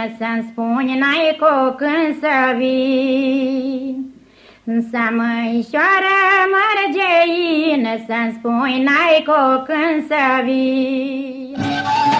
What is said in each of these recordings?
vine Să-mi spuni n-ai cu când să vin Să măișoară mărgeină Să-mi spui n-ai cu când să vin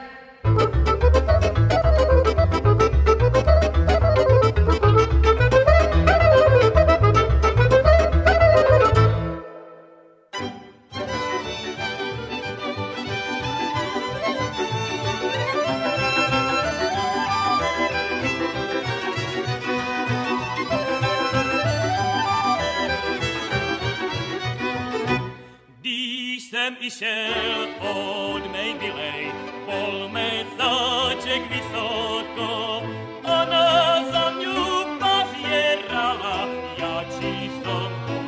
jsem i šel od nejbylej, bol mezáček vysoko. Ona za mňu pazierala, já jsem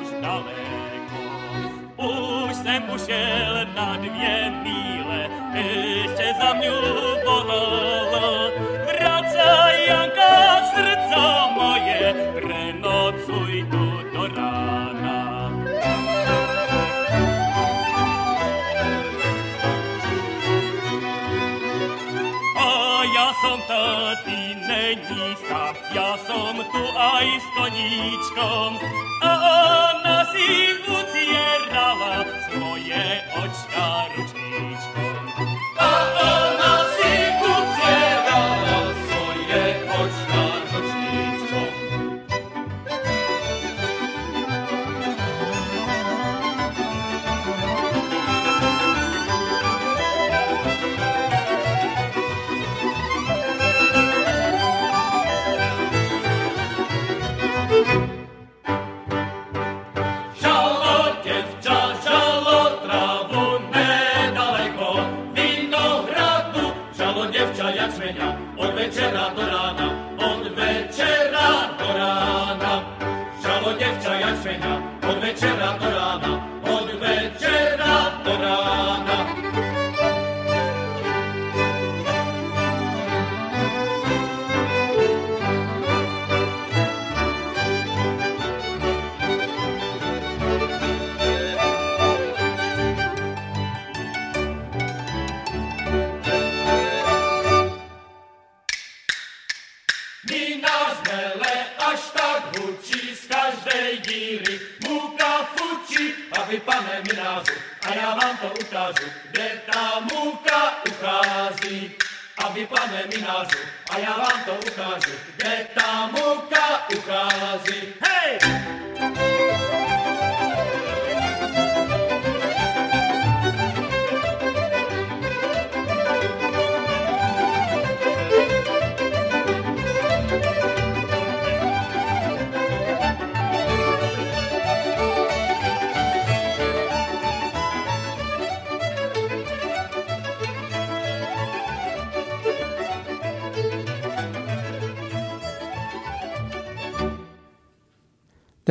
už daleko. Už jsem ušel na dvě míle, ještě za mňu volala. Sám, ja som tu aj s koníčkom. A ona si ucierala svoje očka ručníčkom.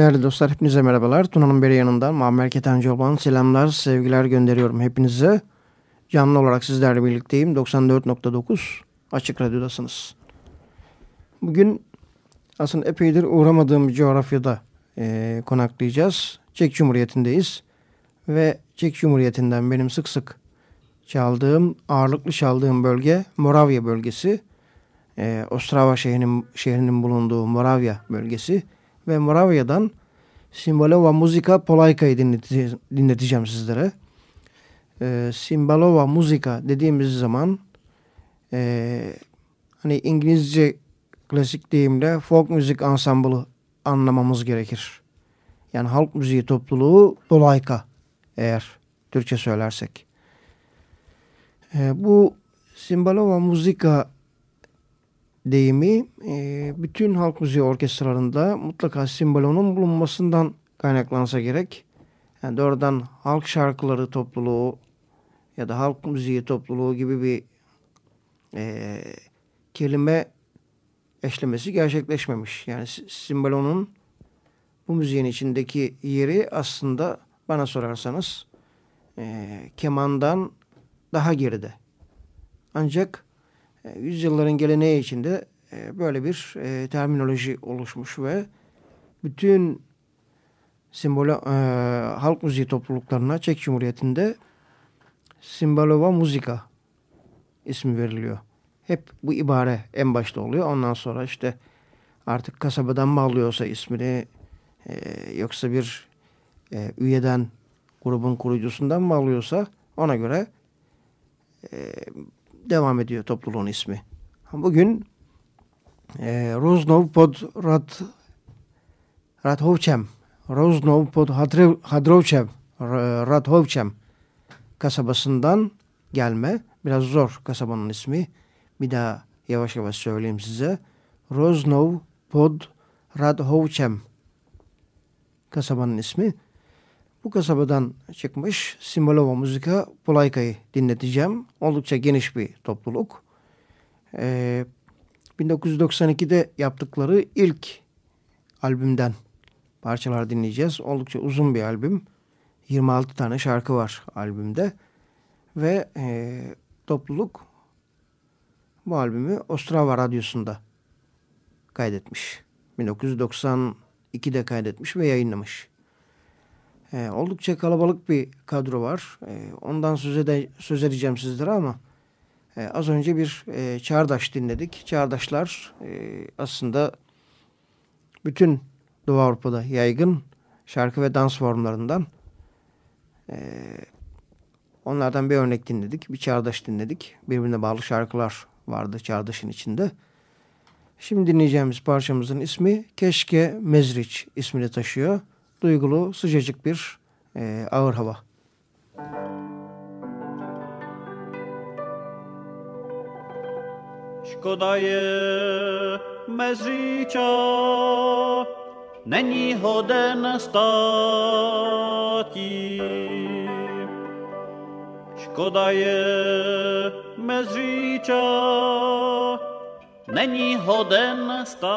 Değerli dostlar hepinize merhabalar. Tuna'nın beri yanından Muammer Ketencoğlu'ndan selamlar, sevgiler gönderiyorum hepinize. Canlı olarak sizlerle birlikteyim. 94.9 Açık Radyo'dasınız. Bugün aslında epeydir uğramadığım coğrafyada e, konaklayacağız. Çek Cumhuriyeti'ndeyiz. Ve Çek Cumhuriyeti'nden benim sık sık çaldığım, ağırlıklı çaldığım bölge Moravya bölgesi. E, Ostrava şehrinin, şehrinin bulunduğu Moravya bölgesi ve Moravya'dan Simbolova Muzika Polayka'yı dinleteceğim, dinleteceğim sizlere. e, Simbalova muzika dediğimiz zaman e, hani İngilizce klasik deyimle folk müzik ansamblı anlamamız gerekir. Yani halk müziği topluluğu Bolayka eğer Türkçe söylersek. E, bu Simbalova muzika deyimi e, bütün halk müziği orkestralarında mutlaka simbalonun bulunmasından kaynaklansa gerek. Yani doğrudan halk şarkıları topluluğu ya da halk müziği topluluğu gibi bir e, kelime eşlemesi gerçekleşmemiş. Yani simbalonun bu müziğin içindeki yeri aslında bana sorarsanız e, kemandan daha geride. Ancak e, yüzyılların geleneği içinde e, böyle bir e, terminoloji oluşmuş ve bütün simbolo, halk müziği topluluklarına Çek Cumhuriyeti'nde Simbalova Muzika ismi veriliyor. Hep bu ibare en başta oluyor. Ondan sonra işte artık kasabadan mı alıyorsa ismini yoksa bir üyeden grubun kurucusundan mı alıyorsa ona göre e, devam ediyor topluluğun ismi. Bugün e, Roznov pod Rad Radhovcem Roznov pod Hadrovcem Radhovcem kasabasından gelme. Biraz zor kasabanın ismi. Bir daha yavaş yavaş söyleyeyim size. Roznov pod Radhovcem kasabanın ismi. Bu kasabadan çıkmış Simbolova Muzika Polayka'yı dinleteceğim. Oldukça geniş bir topluluk. Ee, 1992'de yaptıkları ilk albümden parçalar dinleyeceğiz. Oldukça uzun bir albüm. 26 tane şarkı var albümde. Ve e, topluluk bu albümü Ostrava Radyosu'nda kaydetmiş. 1992'de kaydetmiş ve yayınlamış. E, oldukça kalabalık bir kadro var. E, ondan söz, ede, söz edeceğim sizlere ama e, az önce bir e, Çağdaş dinledik. Çağdaşlar e, aslında bütün Doğu Avrupa'da yaygın şarkı ve dans formlarından e, onlardan bir örnek dinledik. Bir Çağdaş dinledik. Birbirine bağlı şarkılar vardı Çağdaş'ın içinde. Şimdi dinleyeceğimiz parçamızın ismi Keşke Mezriç ismini taşıyor duygulu, sıcacık bir e, ağır hava. Škoda je mezříča, není hoden státí. Škoda je mezříča, není hoden státí.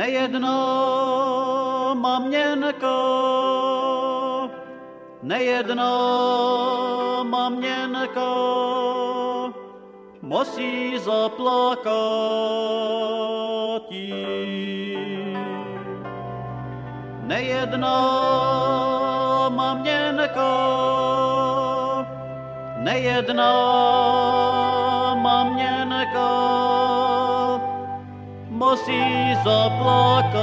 Nejedná maměnka, nejedná maměnka, musí zaplakat Nejedná maměnka, nejedná maměnka, musí zaplakať.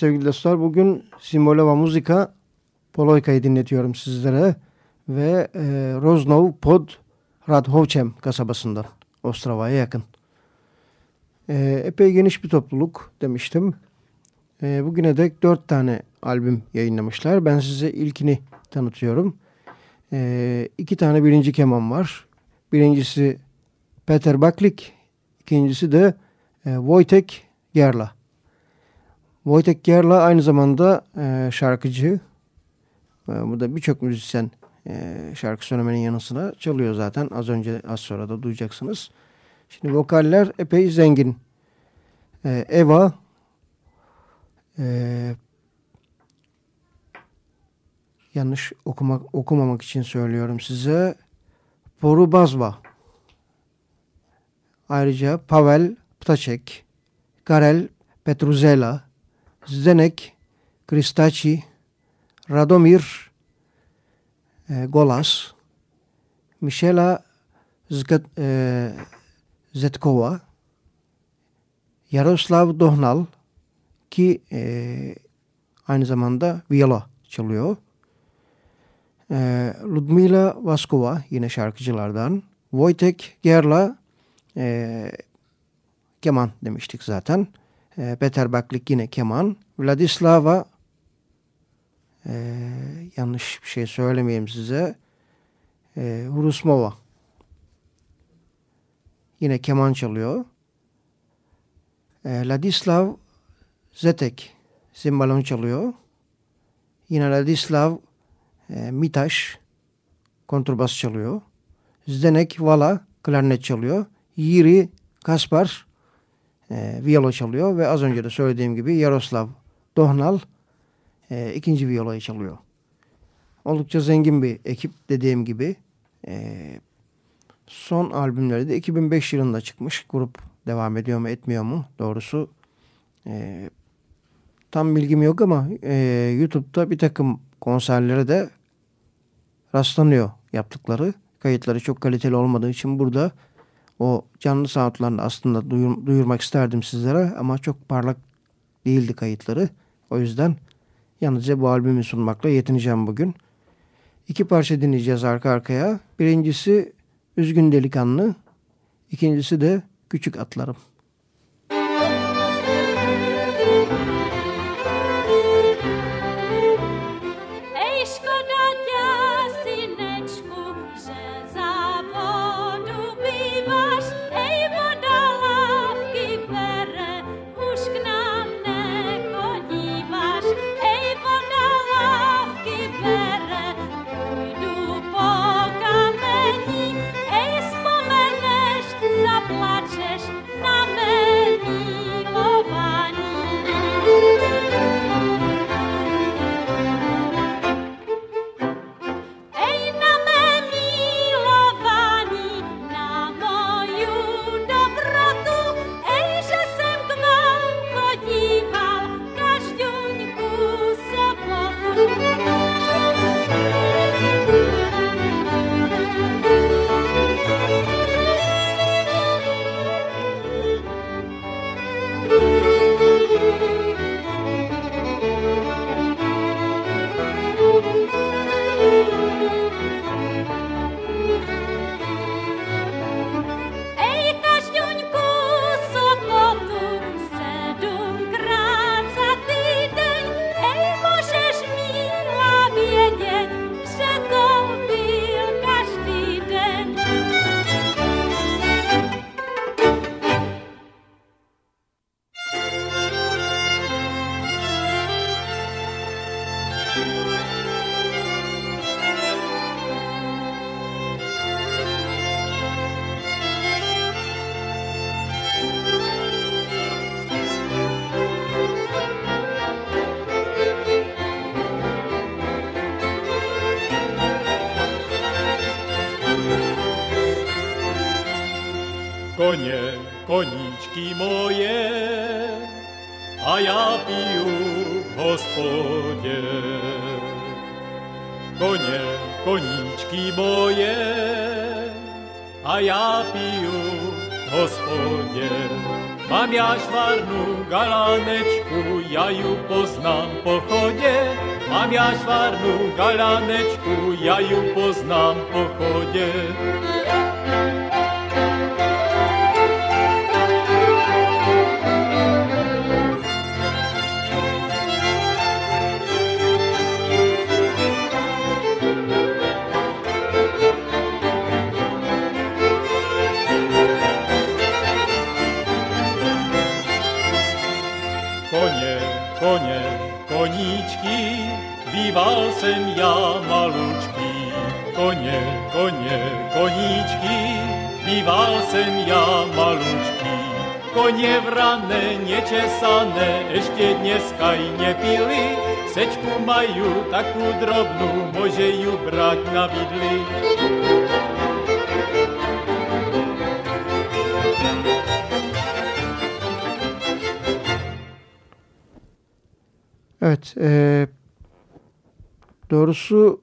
Sevgili dostlar bugün Simbolova Muzika Poloyka'yı dinletiyorum sizlere ve e, Roznov Pod Radhovcem kasabasından Ostrava'ya yakın. E, epey geniş bir topluluk demiştim. E, bugüne dek dört tane albüm yayınlamışlar. Ben size ilkini tanıtıyorum. E, iki tane birinci keman var. Birincisi Peter Baklik, ikincisi de e, Wojtek Gerla. Wojtek Gerla aynı zamanda e, şarkıcı. E, bu da birçok müzisyen e, şarkı söylemenin yanı sıra çalıyor zaten. Az önce az sonra da duyacaksınız. Şimdi vokaller epey zengin. E, Eva e, yanlış okumak, okumamak için söylüyorum size. Porubazva. Ayrıca Pavel Ptaçek, Karel Petruzela, Zdenek Kristaci, Radomir e, Golas, Michela e, Zetkova, Yaroslav Dohnal ki e, aynı zamanda viola çalıyor. E, Ludmila Vaskova yine şarkıcılardan. Wojtek Gerla e, keman demiştik zaten. E, Peter Baklik yine keman. Vladislava e, yanlış bir şey söylemeyeyim size. E, Hurusmova yine keman çalıyor. E, Ladislav Zetek simbalon çalıyor. Yine Ladislav e, Mitaş kontrbas çalıyor. Zdenek Vala klarnet çalıyor. Yiri Kaspar e, viyolo çalıyor ve az önce de söylediğim gibi Yaroslav Dohnal e, ikinci viyolayı çalıyor. Oldukça zengin bir ekip dediğim gibi. E, son albümleri de 2005 yılında çıkmış. Grup devam ediyor mu etmiyor mu doğrusu e, tam bilgim yok ama e, YouTube'da bir takım konserlere de rastlanıyor yaptıkları. Kayıtları çok kaliteli olmadığı için burada o canlı soundlarını aslında duyur, duyurmak isterdim sizlere ama çok parlak değildi kayıtları. O yüzden yalnızca bu albümü sunmakla yetineceğim bugün. İki parça dinleyeceğiz arka arkaya. Birincisi Üzgün Delikanlı, ikincisi de Küçük Atlarım. svárnu galanečku, já ju poznám po chodě. jsem já malučký, koně vrané, něčesané, ještě dneska i nepili, sečku mají takú drobnou, může ju brát na vidli. Evet, e, eh, doğrusu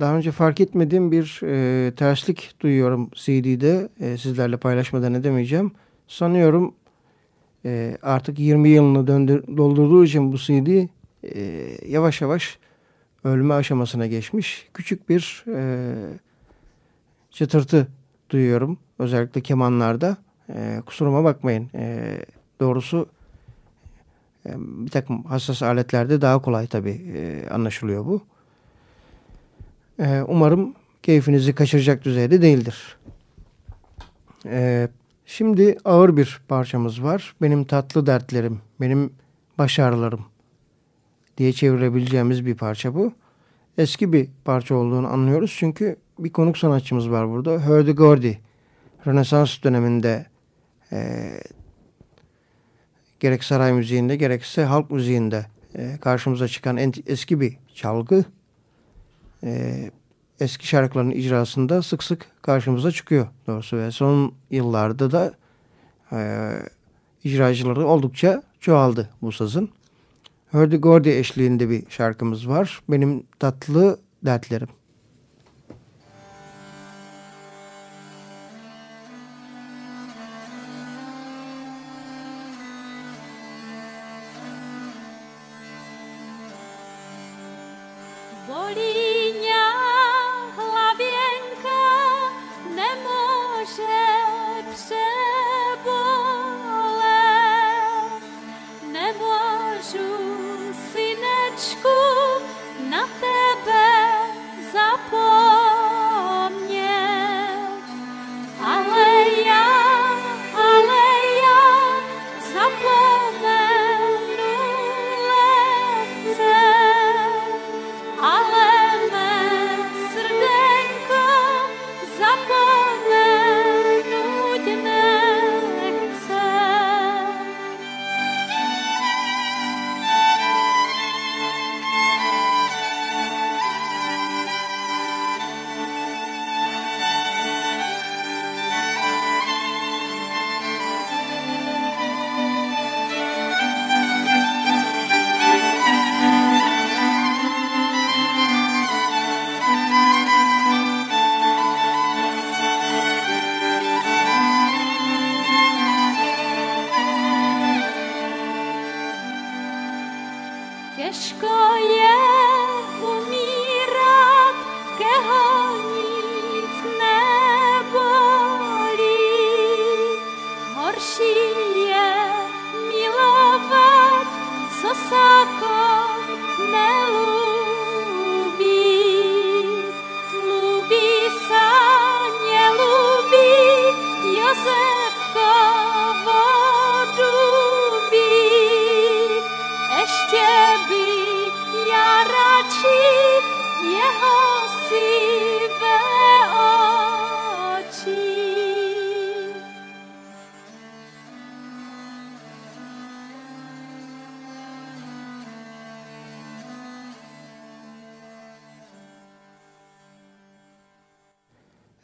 daha önce fark etmediğim bir e, terslik duyuyorum CD'de. E, sizlerle paylaşmadan edemeyeceğim. Sanıyorum e, artık 20 yılını döndür, doldurduğu için bu CD e, yavaş yavaş ölme aşamasına geçmiş. Küçük bir e, çıtırtı duyuyorum. Özellikle kemanlarda. E, kusuruma bakmayın. E, doğrusu e, bir takım hassas aletlerde daha kolay tabii e, anlaşılıyor bu. E, umarım keyfinizi kaçıracak düzeyde değildir. E, şimdi ağır bir parçamız var. Benim tatlı dertlerim, benim baş ağrılarım diye çevirebileceğimiz bir parça bu. Eski bir parça olduğunu anlıyoruz çünkü bir konuk sanatçımız var burada. Hurdy Gurdy. Rönesans döneminde e, gerek saray müziğinde gerekse halk müziğinde e, karşımıza çıkan en, eski bir çalgı. E, eski şarkıların icrasında sık sık karşımıza çıkıyor doğrusu ve son yıllarda da e, icracıları oldukça çoğaldı bu sazın. Hurdy Gurdy eşliğinde bir şarkımız var. Benim tatlı dertlerim.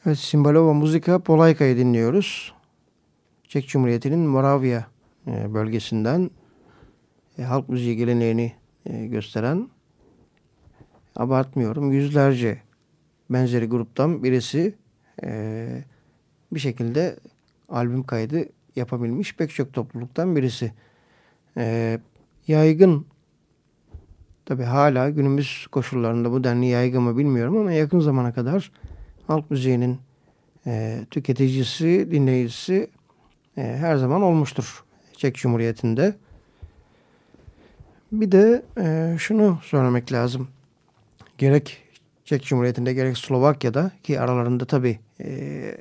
Evet, Simbalova Muzika Polayka'yı dinliyoruz. Çek Cumhuriyeti'nin Moravya e, bölgesinden e, halk müziği geleneğini e, gösteren abartmıyorum yüzlerce benzeri gruptan birisi bir şekilde albüm kaydı yapabilmiş pek çok topluluktan birisi. Yaygın tabi hala günümüz koşullarında bu denli yaygın mı bilmiyorum ama yakın zamana kadar halk müziğinin e, tüketicisi, dinleyicisi e, her zaman olmuştur Çek Cumhuriyeti'nde. Bir de e, şunu söylemek lazım. Gerek Çek Cumhuriyeti'nde gerek Slovakya'da ki aralarında tabii e,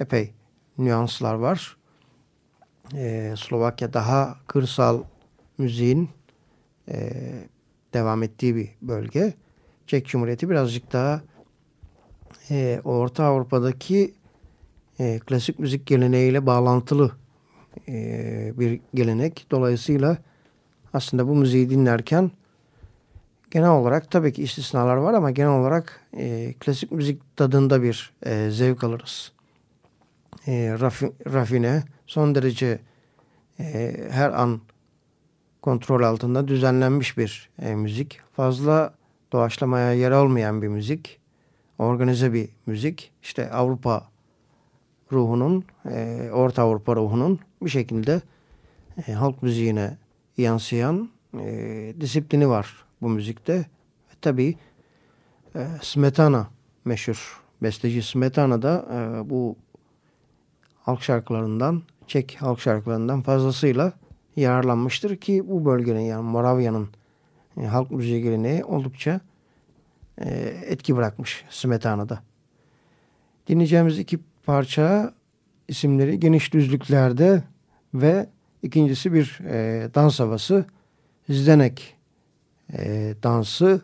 epey nüanslar var. E, Slovakya daha kırsal müziğin e, devam ettiği bir bölge. Çek Cumhuriyeti birazcık daha e, Orta Avrupa'daki e, klasik müzik geleneğiyle bağlantılı e, bir gelenek. Dolayısıyla aslında bu müziği dinlerken genel olarak tabii ki istisnalar var ama genel olarak e, klasik müzik tadında bir e, zevk alırız. E, rafi, rafine, son derece e, her an kontrol altında düzenlenmiş bir e, müzik. Fazla doğaçlamaya yer almayan bir müzik organize bir müzik. İşte Avrupa ruhunun, e, Orta Avrupa ruhunun bir şekilde e, halk müziğine yansıyan e, disiplini var bu müzikte. Ve tabii e, Smetana meşhur besteci Smetana da e, bu halk şarkılarından, Çek halk şarkılarından fazlasıyla yararlanmıştır ki bu bölgenin yani Moravya'nın e, halk müziği geleneği oldukça e, etki bırakmış Smetana'da. Dinleyeceğimiz iki parça isimleri Geniş Düzlüklerde ve ikincisi bir e, dans havası Zdenek e, dansı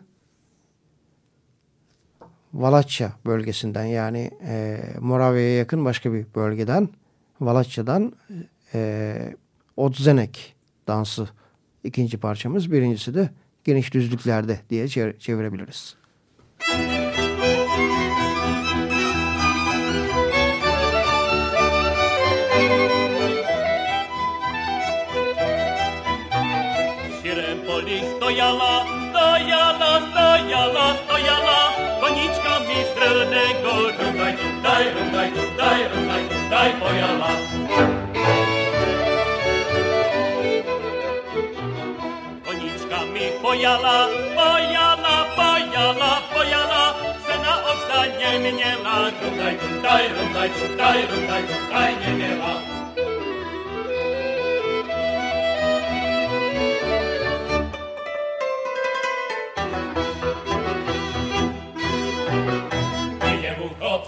Valaçya bölgesinden yani e, Moravya'ya yakın başka bir bölgeden Valaçya'dan e, Odzenek dansı ikinci parçamız. Birincisi de geniş düzlüklerde diye çevirebiliriz. Щирем полі стояла, стояла, стояла, стояла, конічками стрельненько, ругай, дай, ругай, дай, ругай, дай пояла. Конічками пояла, пояла, пояла, пояла, za nimi nie ma. Tutaj, tutaj, tutaj, tutaj, tutaj, tutaj nie ma.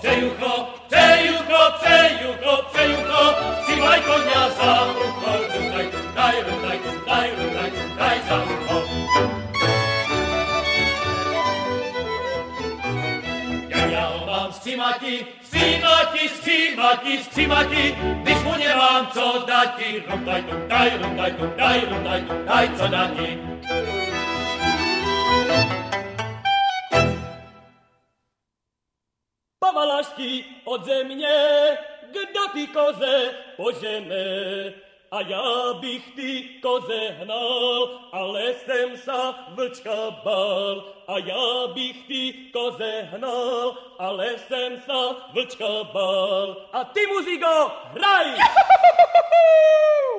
Przejucho, przejucho, przejucho, przejucho, siłaj konia za miela. Cimaki, cimaki, cimaki, cimaki, když mu nemám co dati, rundaj, tundaj, rundaj, tundaj, rundaj, tundaj, co dati. Pawalašky ode mnie, kdo ty koze požene, a ja bych ty koze hnal, ale jsem sa vlčka bal. A ja bych ty koze hnal, ale jsem sa vlčka bal. A ty muziko, hraj! Juhu! ”“」–「」–「」–」–「」–」–」–」–」–」–」–」–」–」–」–」–」–」–」–」–」–」–」–」–」–」–「」–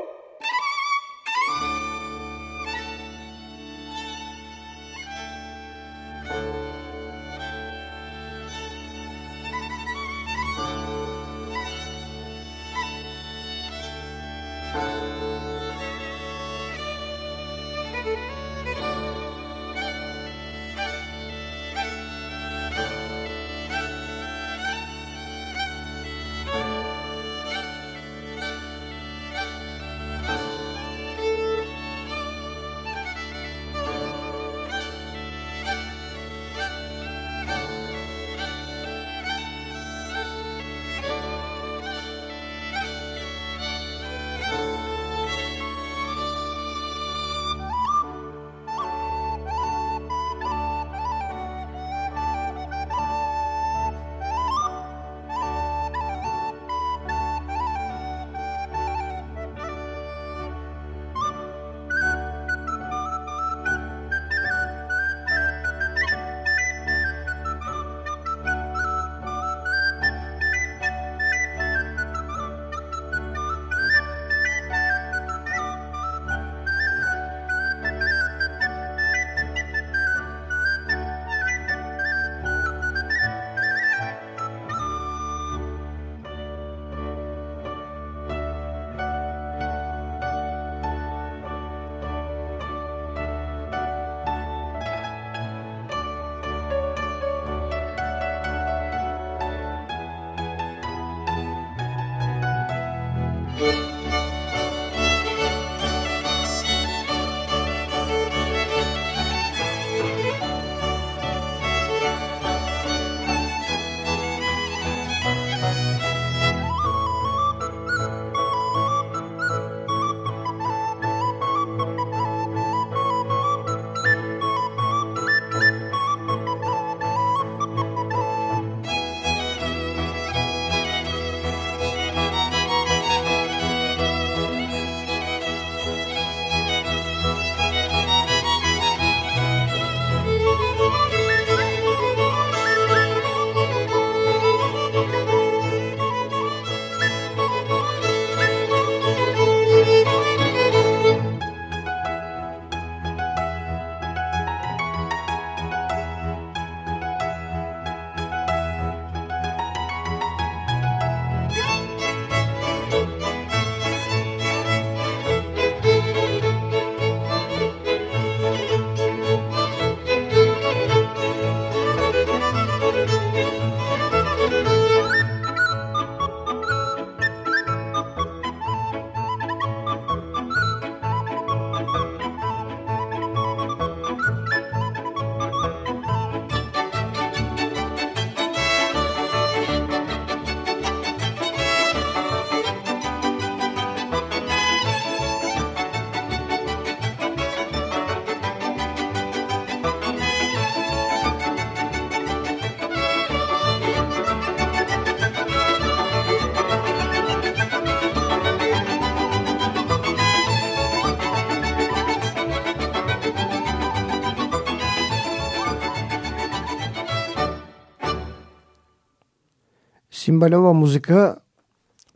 Simbalova Muzika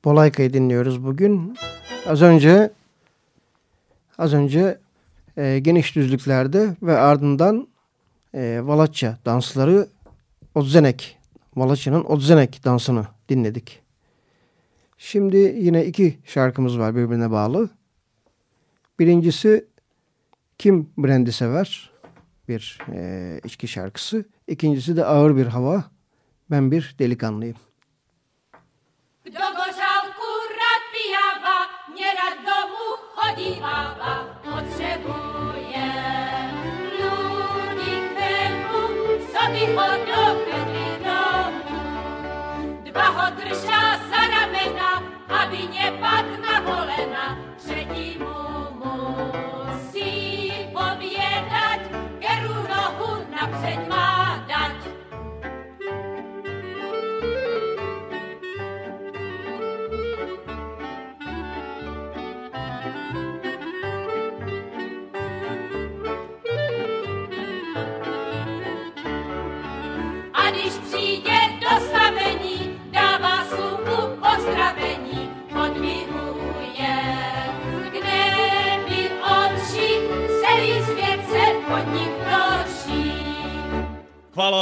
Polayka'yı dinliyoruz bugün. Az önce az önce e, geniş düzlüklerde ve ardından e, Valaçya dansları Odzenek, Valaçya'nın Odzenek dansını dinledik. Şimdi yine iki şarkımız var birbirine bağlı. Birincisi Kim Brand'i sever? Bir e, içki şarkısı. İkincisi de Ağır Bir Hava. Ben bir delikanlıyım. Kdo gořálku rád pijává, nerad domů chodívává, potřebuje ludík velku, co by ho dovedli domů. Dva ho držá za ramena, aby nepadl na kolena, třetí mu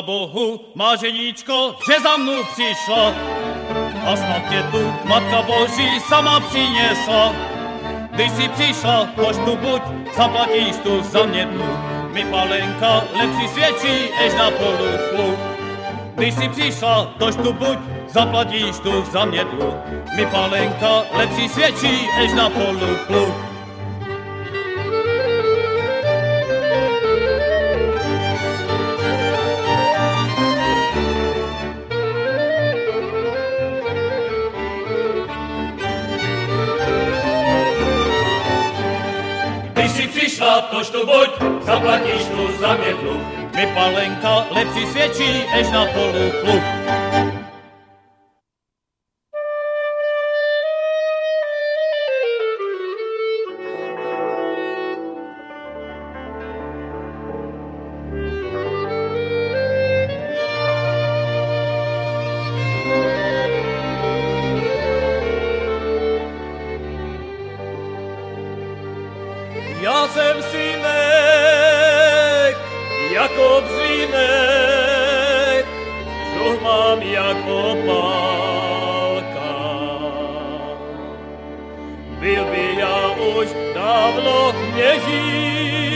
Bohu, má ženíčko, že za mnou přišla. A snad je tu Matka Boží sama přinesla. Ty si přišla, tož tu buď, zaplatíš tu za mě dluh. Mi palenka lepší svědčí, ež na polu. Když si přišla, tož tu buď, zaplatíš tu za mě dluh. Mi palenka lepší svědčí, ež na polu. Buď, zaplatíš tu za mědlu. Mi palenka lepší svědčí, ež na polu diablo niech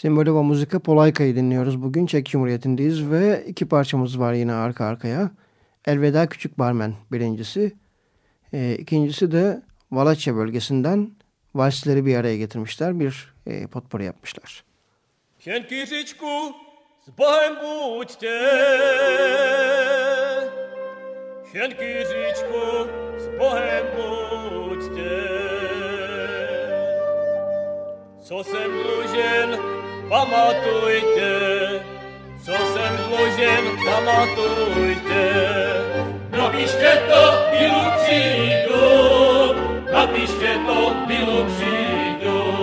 Simbolova Muzika Polayka'yı dinliyoruz. Bugün Çek Cumhuriyeti'ndeyiz ve iki parçamız var yine arka arkaya. Elveda Küçük Barmen birincisi. E, ikincisi de Valaçya bölgesinden valsleri bir araya getirmişler. Bir e, potpourri yapmışlar. Kienkiryczku, z Bohem budźcie! Kienkiryczku, z Bohem budźcie! Pamatujte, co jsem dlužen, pamatujte. Napište to, Bilu přijdu, napište to, Bilu přijdu.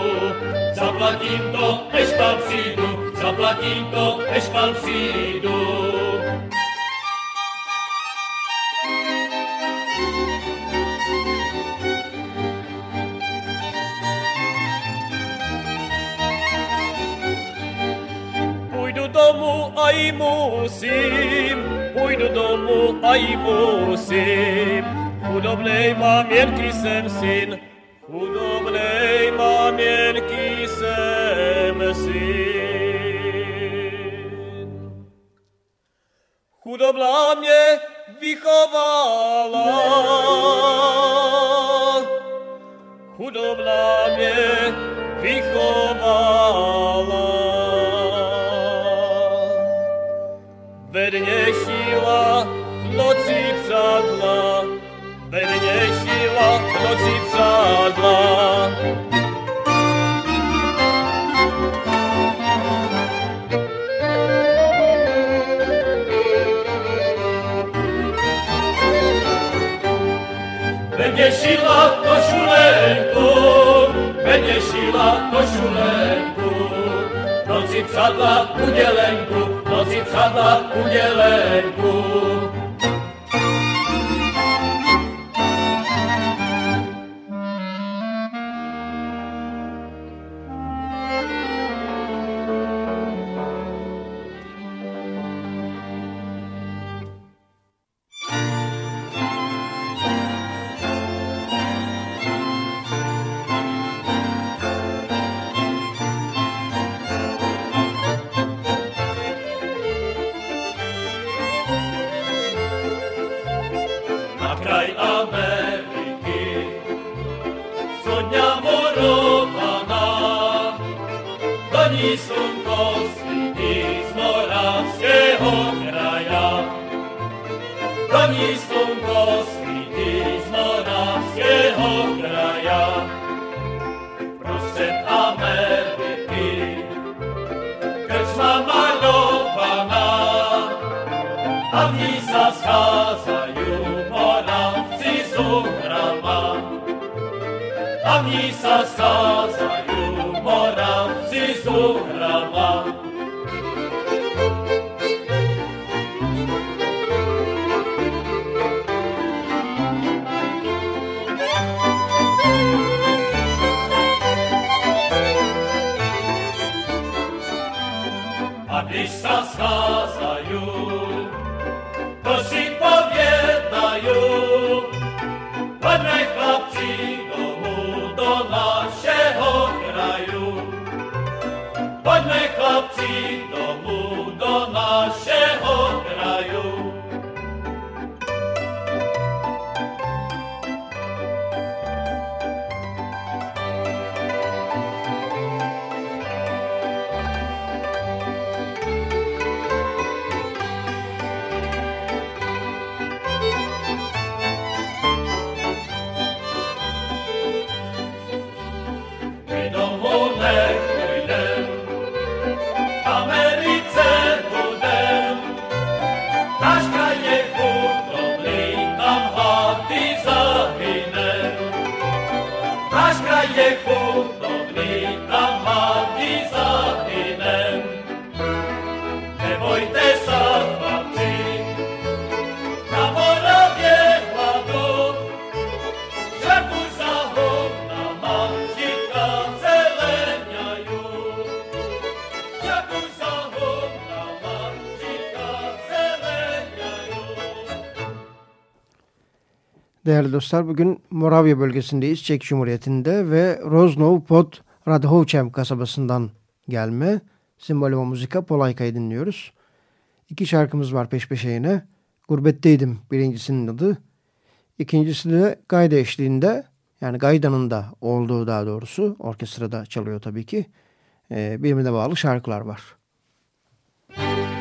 Zaplatím to, než tam přijdu, zaplatím to, než tam přijdu. Aj musím, půjdu domu, aj musím. Chudobnej maměnky jsem syn, chudobnej maměnky jsem syn. Chudobná mě vychovala, chudobná mě vychovala. Verně šíla, v noci přádla, verně šíla, v noci přádla. Verně šíla košulenku, verně šíla šulenko noci přadla udělenku, si přadla udělenku. Değerli dostlar bugün Moravya bölgesindeyiz Çek Cumhuriyeti'nde ve Roznov Pod Radhovcem kasabasından gelme Simbolova Muzika Polayka'yı dinliyoruz. İki şarkımız var peş peşe yine. Gurbetteydim birincisinin adı. İkincisi de Gayda eşliğinde yani Gayda'nın da olduğu daha doğrusu orkestrada çalıyor tabii ki. Ee, birbirine bağlı şarkılar var. Müzik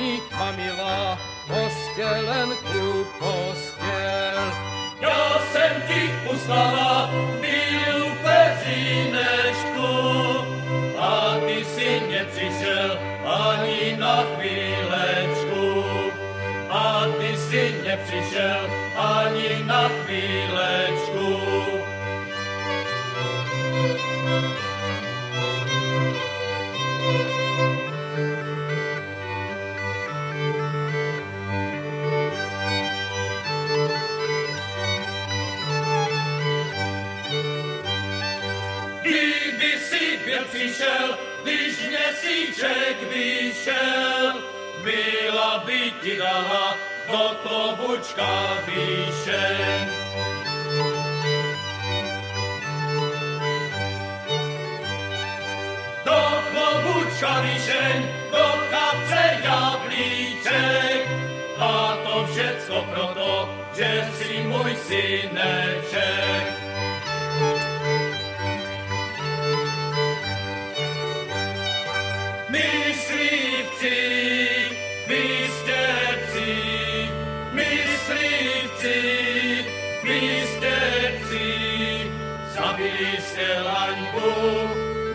známý a milá, postělenku postěl. Já jsem ti uznala bílou peřínečku a ty si nepřišel ani na chvílečku. A ty si nepřišel ani na chvílečku. Přišel, když měsíček vyšel, byla by ti dala do klobučka výšen. Do klobučka výšeň, do kapce jablíček, a to všecko proto, že si můj syneček. Jste laňku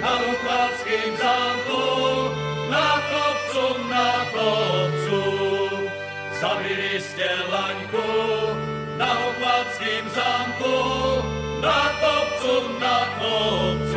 na Luklavském zámku, na kopcu, na kopcu. Zabili jste laňku na Luklavském zámku, na kopcu, na kopcu.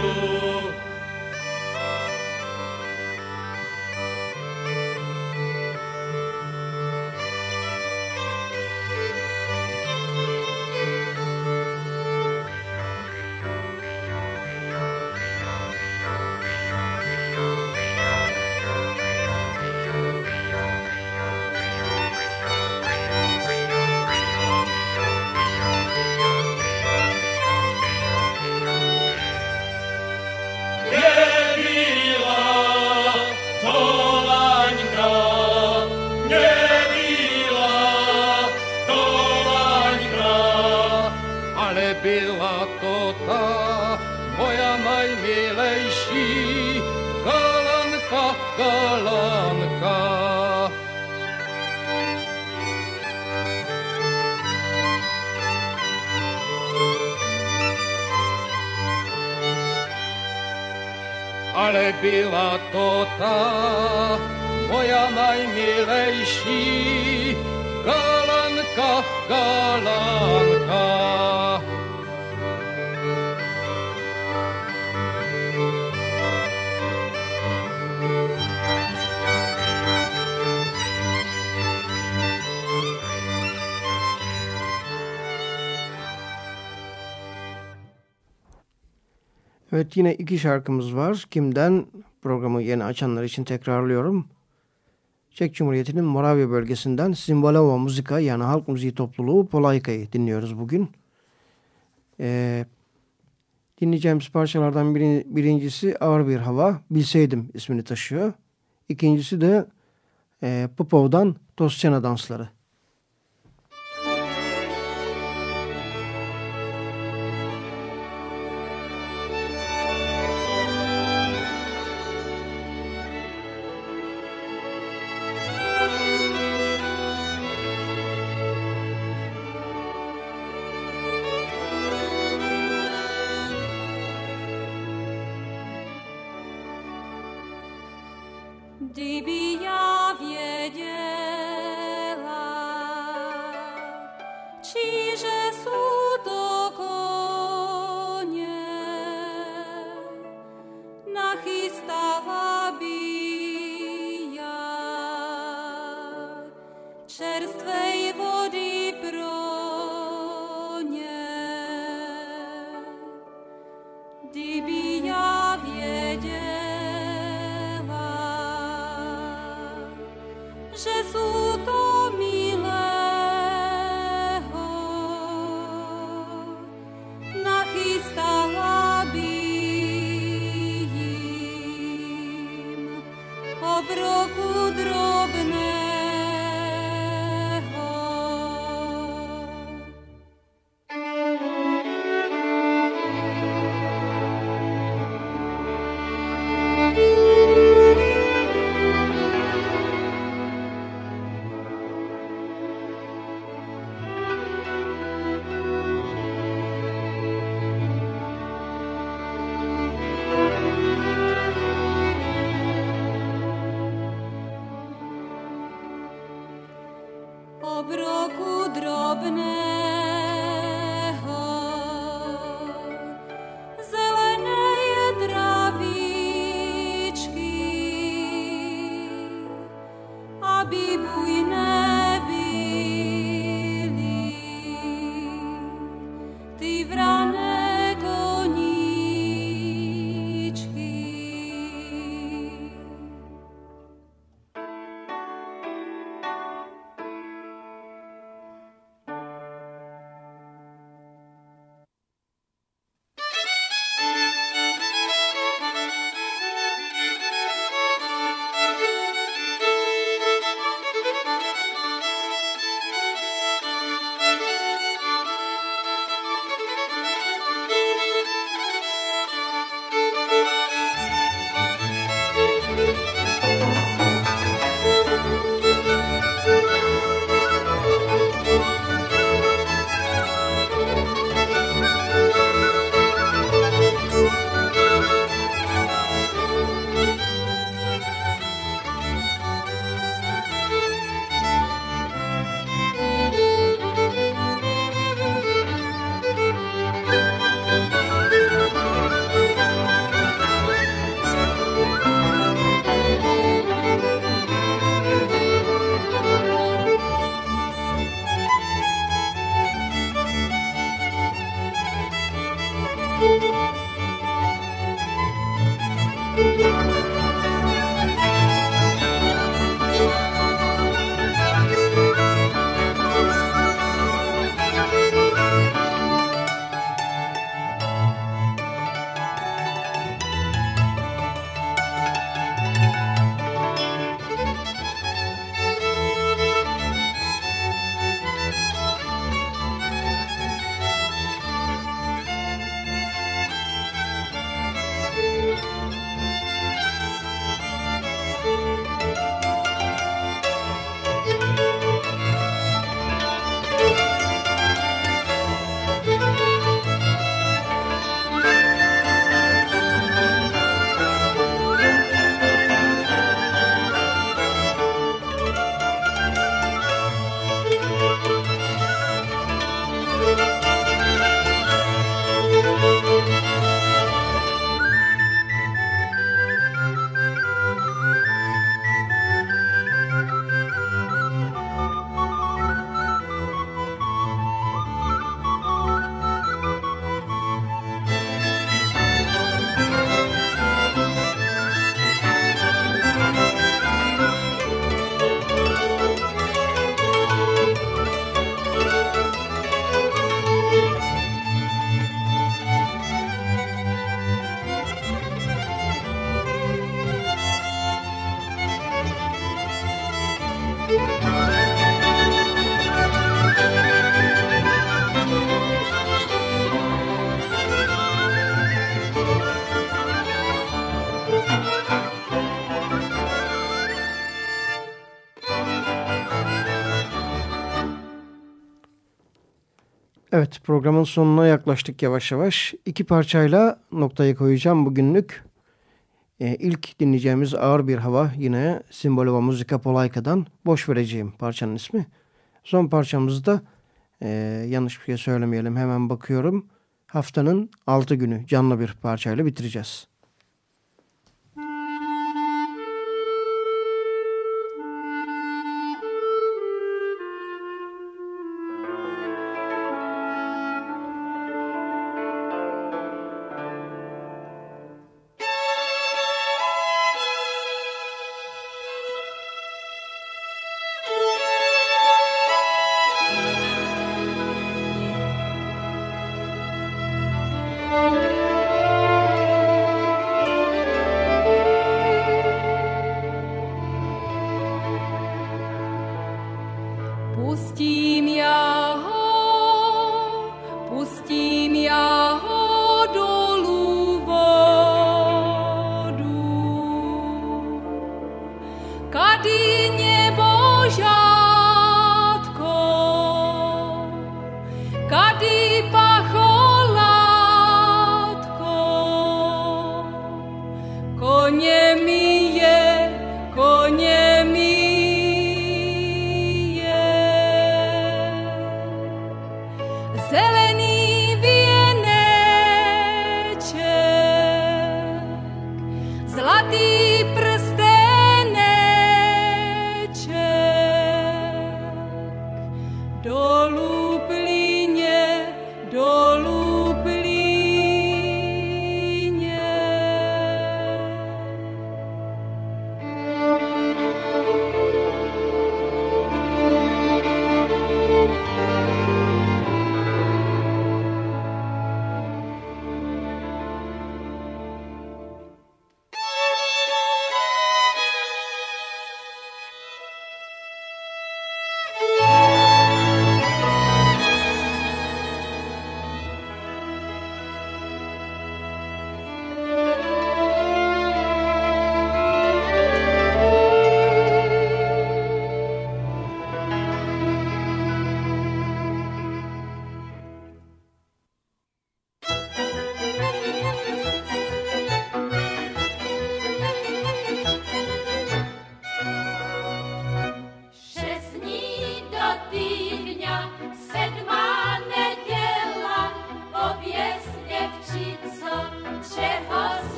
Byla to ta moja najmilejší Evet yine iki şarkımız var. Kimden? Programı yeni açanlar için tekrarlıyorum. Çek Cumhuriyeti'nin Moravya bölgesinden Simbalova Muzika yani halk müziği topluluğu Polayka'yı dinliyoruz bugün. Ee, dinleyeceğimiz parçalardan biri, birincisi Ağır Bir Hava, Bilseydim ismini taşıyor. İkincisi de e, Popov'dan Tosçena Dansları. Evet programın sonuna yaklaştık yavaş yavaş. İki parçayla noktayı koyacağım bugünlük. Ee, ilk dinleyeceğimiz ağır bir hava yine Simbolova Muzika Polayka'dan boş vereceğim parçanın ismi. Son parçamızda e, yanlış bir şey söylemeyelim hemen bakıyorum. Haftanın altı günü canlı bir parçayla bitireceğiz.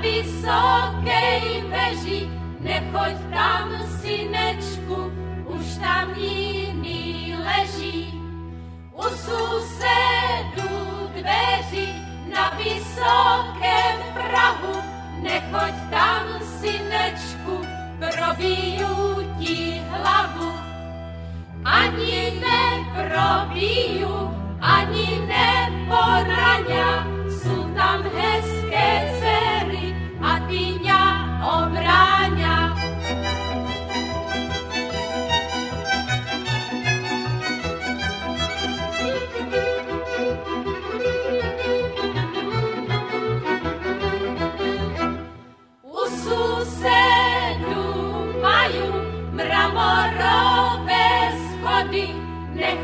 Vysokej veži, nechoď tam, synečku, už tam jiný leží. U susedu dveří na vysokém prahu, nechoď tam, synečku, probiju ti hlavu. Ani neprobiju, ani neporaňa, sú tam hezké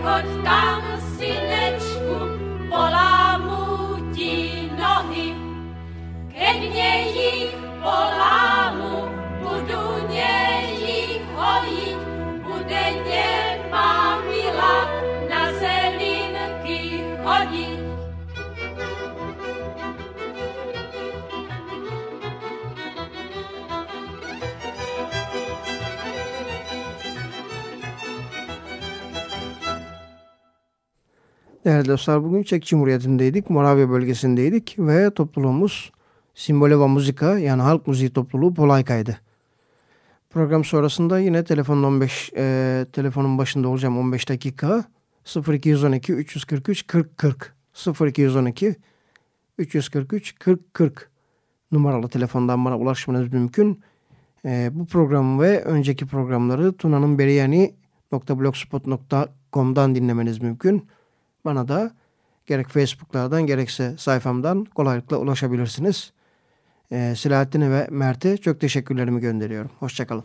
život tam synečku, polámu ti nohy. Keď mě jich polámu, budu mě jich hojit, bude tě má milá. Değerli dostlar bugün Çek Cumhuriyeti'ndeydik. Moravya bölgesindeydik ve topluluğumuz Simboleva Muzika yani halk müziği topluluğu Polayka'ydı. Program sonrasında yine telefonun 15 e, telefonun başında olacağım 15 dakika 0212 343 40 40 0212 343 40 40 numaralı telefondan bana ulaşmanız mümkün. E, bu programı ve önceki programları tunanınberiyani.blogspot.com'dan dinlemeniz mümkün. Bana da gerek Facebook'lardan gerekse sayfamdan kolaylıkla ulaşabilirsiniz. Ee, Selahattin'e ve Mert'e çok teşekkürlerimi gönderiyorum. Hoşçakalın.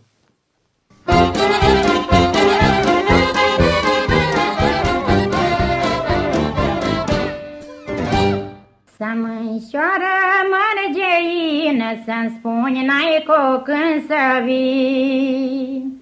Să mânșoară mărgeină, Să-mi spuni n-ai cu când să vii.